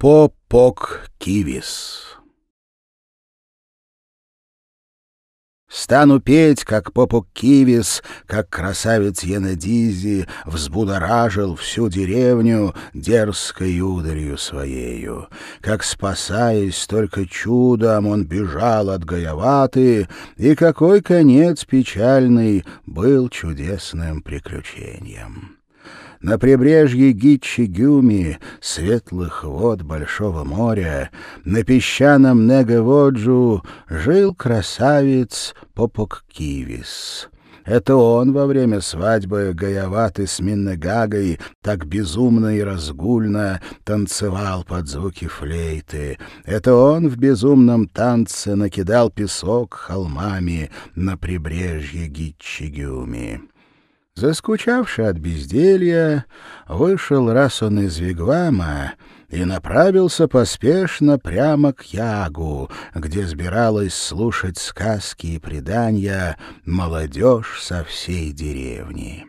Попок Кивис. Стану петь, как Попок Кивис, как красавец Янадизи взбудоражил всю деревню дерзкой ударью своею. Как, спасаясь только чудом, он бежал от Гаяваты, и какой конец печальный был чудесным приключением. На прибрежье Гитчи-Гюми, светлых вод Большого моря, на песчаном Негаводжу жил красавец Попок-Кивис. Это он во время свадьбы Гаяваты с Миннегагой так безумно и разгульно танцевал под звуки флейты. Это он в безумном танце накидал песок холмами на прибрежье Гитчигюми. Заскучавший от безделья, вышел раз он из Вигвама и направился поспешно прямо к Ягу, где сбиралась слушать сказки и предания молодежь со всей деревни.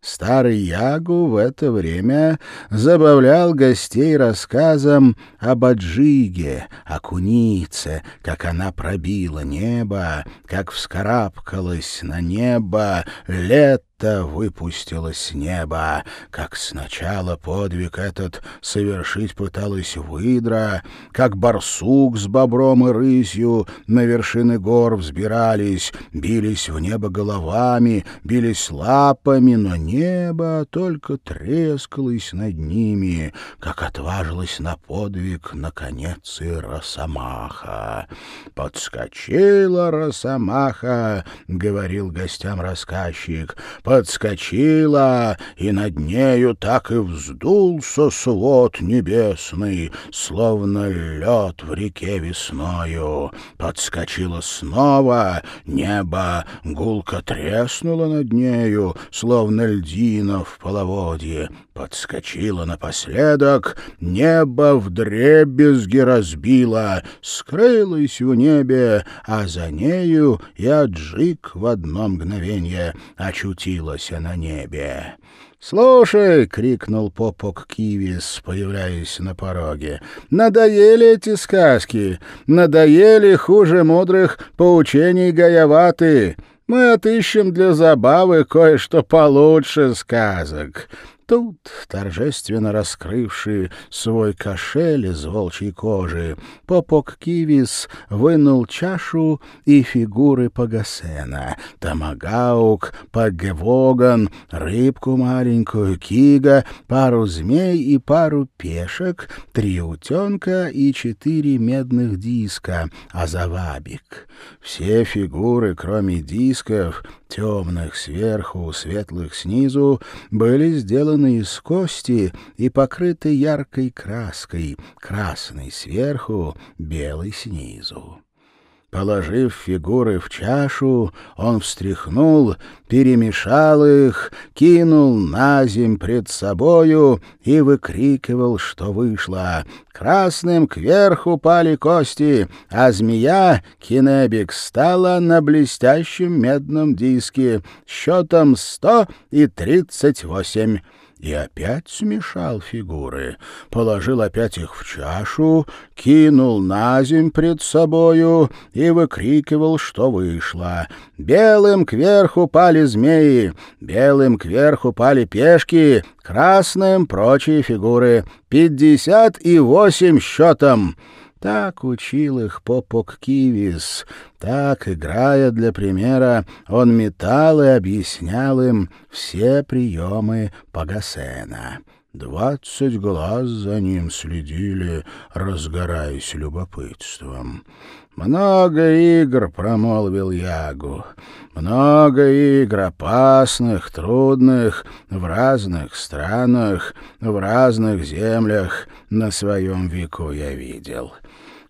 Старый Ягу в это время забавлял гостей рассказом об Аджиге, о кунице, как она пробила небо, как вскарабкалась на небо лет будто выпустилось с неба, как сначала подвиг этот совершить пыталась выдра, как барсук с бобром и рысью на вершины гор взбирались, бились в небо головами, бились лапами, но небо только трескалось над ними, как отважилась на подвиг, наконец, и Росомаха. «Подскочила Росомаха», — говорил гостям рассказчик, — подскочила, и над нею так и вздулся свод небесный, словно лед в реке весною. Подскочила снова, небо гулко треснуло над нею, словно льдина в половодье. Подскочила напоследок, небо в дребезги разбило, скрылась в небе, а за нею и Аджик в одно мгновение очутилась на небе. «Слушай!» — крикнул попок Кивис, появляясь на пороге. «Надоели эти сказки! Надоели хуже мудрых поучений Гаяваты! Мы отыщем для забавы кое-что получше сказок тут, торжественно раскрывший свой кошель из волчьей кожи, попок Кивис вынул чашу и фигуры Пагасена, томагаук, пагевоган, рыбку маленькую, кига, пару змей и пару пешек, три утенка и четыре медных диска, азавабик. Все фигуры, кроме дисков, темных сверху, светлых снизу, были сделаны из кости и покрыты яркой краской, красной сверху, белой снизу. Положив фигуры в чашу, он встряхнул, перемешал их, кинул на земь пред собою и выкрикивал, что вышло. Красным кверху пали кости, а змея, Кинебик, стала на блестящем медном диске счетом сто и тридцать восемь и опять смешал фигуры, положил опять их в чашу, кинул на земь пред собою и выкрикивал, что вышло. Белым кверху пали змеи, белым кверху пали пешки, красным — прочие фигуры. Пятьдесят и восемь счетом. Так учил их Попок Кивис, так, играя для примера, он метал и объяснял им все приемы Пагасена. Двадцать глаз за ним следили, разгораясь любопытством. «Много игр», — промолвил Ягу, — «много игр опасных, трудных, в разных странах, в разных землях на своем веку я видел».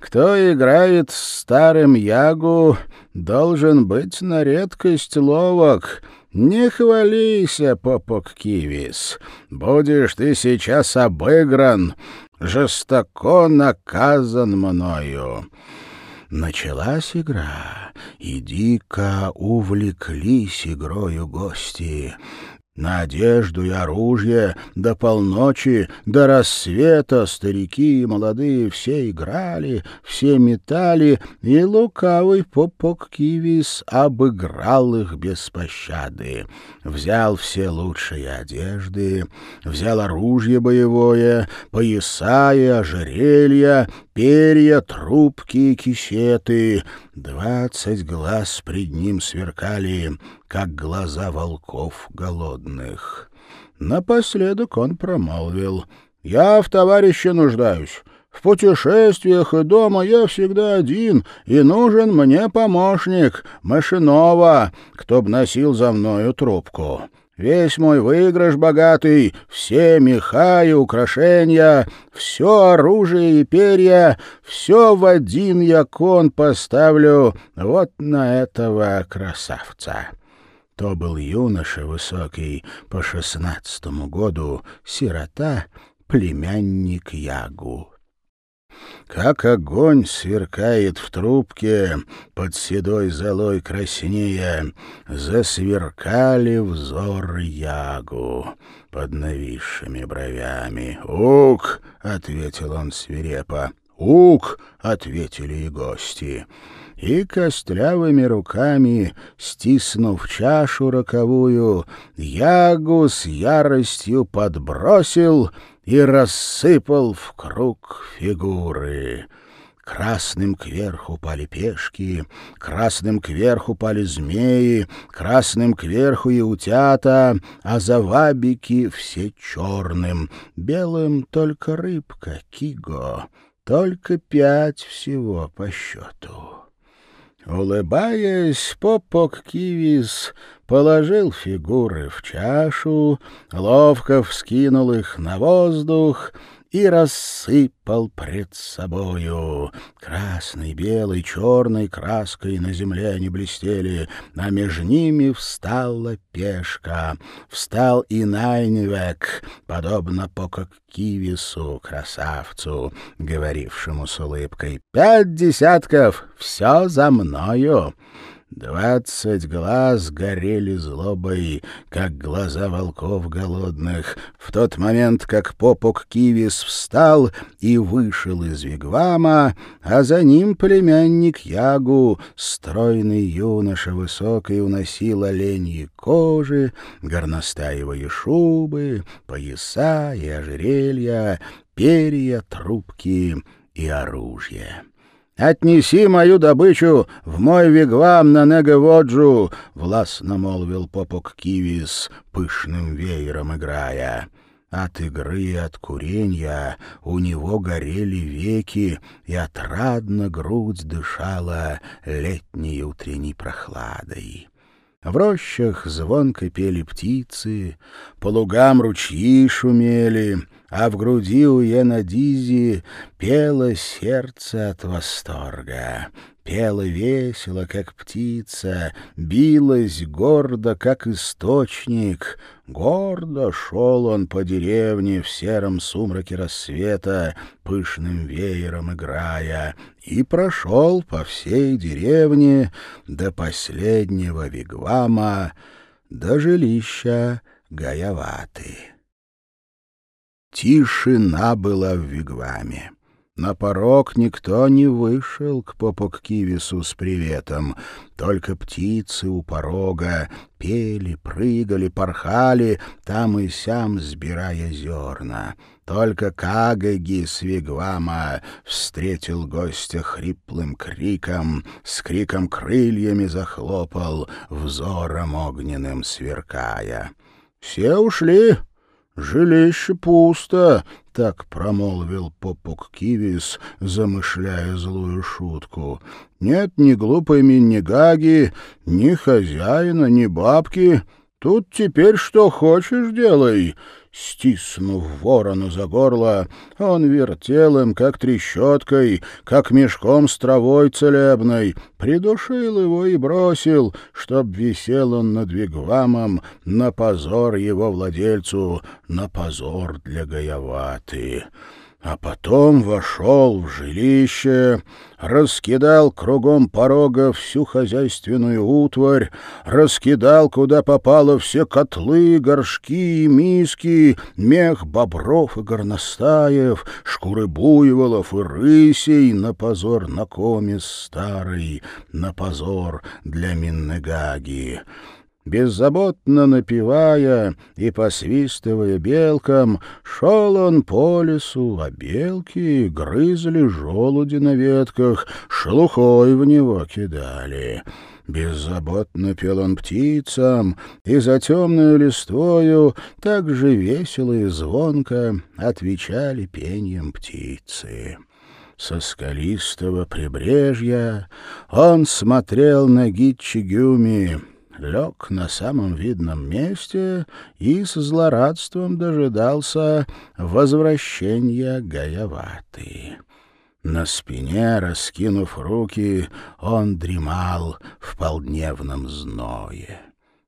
Кто играет с старым Ягу, должен быть на редкость ловок. Не хвалися, попок Кивис. Будешь ты сейчас обыгран, жестоко наказан мною. Началась игра, и дико увлеклись игрою гости. На одежду и оружие до полночи, до рассвета старики и молодые все играли, все метали, и лукавый попок Кивис обыграл их без пощады. Взял все лучшие одежды, взял оружие боевое, пояса и ожерелья, перья, трубки и кисеты. Двадцать глаз пред ним сверкали, как глаза волков голодных. Напоследок он промолвил. «Я в товарище нуждаюсь». В путешествиях и дома я всегда один, и нужен мне помощник, машинова, кто б носил за мною трубку. Весь мой выигрыш богатый, все меха и украшения, все оружие и перья, все в один якон поставлю вот на этого красавца». То был юноша высокий, по шестнадцатому году, сирота, племянник Ягу. Как огонь сверкает в трубке, под седой золой краснея, засверкали взор Ягу под нависшими бровями. «Ук!» — ответил он свирепо. «Ук!» — ответили и гости. И костлявыми руками, стиснув чашу роковую, Ягу с яростью подбросил — и рассыпал в круг фигуры. Красным кверху пали пешки, красным кверху пали змеи, красным кверху и утята, а завабики все черным, белым только рыбка, киго, только пять всего по счету. Улыбаясь, Попок Кивис положил фигуры в чашу, ловко вскинул их на воздух и рассыпал пред собою. Красной, белой, черной краской на земле они блестели, а между ними встала пешка. Встал и Найнвек, подобно Пококкивису, красавцу, говорившему с улыбкой, «Пять десятков, все за мною!» Двадцать глаз горели злобой, как глаза волков голодных. В тот момент, как попок Кивис встал и вышел из вигвама, а за ним племянник Ягу, стройный юноша высокий, уносил оленьи кожи, горностаевые шубы, пояса и ожерелья, перья, трубки и оружие. «Отнеси мою добычу в мой вигвам на Негеводжу!» — властно молвил попок Кивис, пышным веером играя. От игры и от куренья у него горели веки, и отрадно грудь дышала летней утренней прохладой. В рощах звонко пели птицы, по лугам ручьи шумели — а в груди у Янадизи пело сердце от восторга. Пело весело, как птица, билось гордо, как источник. Гордо шел он по деревне в сером сумраке рассвета, пышным веером играя, и прошел по всей деревне до последнего вигвама, до жилища Гаяваты. Тишина была в вигваме. На порог никто не вышел к Попоккивису с приветом. Только птицы у порога пели, прыгали, порхали, там и сям сбирая зерна. Только Кагаги с Вигвама встретил гостя хриплым криком, с криком крыльями захлопал, взором огненным сверкая. «Все ушли!» «Жилище пусто», — так промолвил попук Кивис, замышляя злую шутку. «Нет ни глупой Миннигаги, ни хозяина, ни бабки. Тут теперь что хочешь делай». Стиснув ворону за горло, он вертел им, как трещоткой, как мешком с травой целебной, придушил его и бросил, чтоб висел он над вигвамом на позор его владельцу, на позор для Гаяваты. А потом вошел в жилище, раскидал кругом порога всю хозяйственную утварь, раскидал, куда попало, все котлы, горшки и миски, мех бобров и горностаев, шкуры буйволов и рысей, на позор на коме старый, на позор для Миннегаги. Беззаботно напевая и посвистывая белкам, шел он по лесу, а белки грызли желуди на ветках, шелухой в него кидали. Беззаботно пел он птицам, и за темную листвою так же весело и звонко отвечали пением птицы. Со скалистого прибрежья он смотрел на Гитчигюми, лег на самом видном месте и с злорадством дожидался возвращения Гаяваты. На спине, раскинув руки, он дремал в полдневном зное.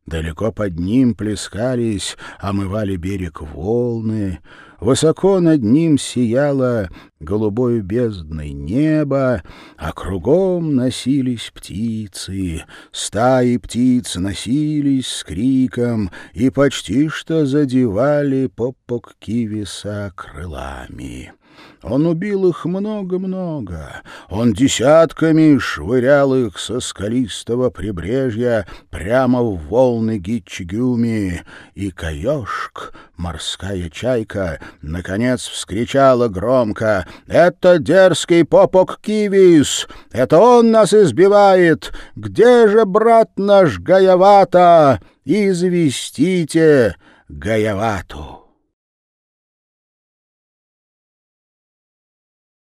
Далеко под ним плескались, омывали берег волны, Высоко над ним сияло голубой бездной небо, а кругом носились птицы. Стаи птиц носились с криком и почти что задевали попок кивиса крылами. Он убил их много-много. Он десятками швырял их со скалистого прибрежья прямо в волны Гитчигюми. И Каешк, морская чайка, наконец вскричала громко «Это дерзкий попок Кивис! Это он нас избивает! Где же брат наш Гаявата? Известите Гаявату!»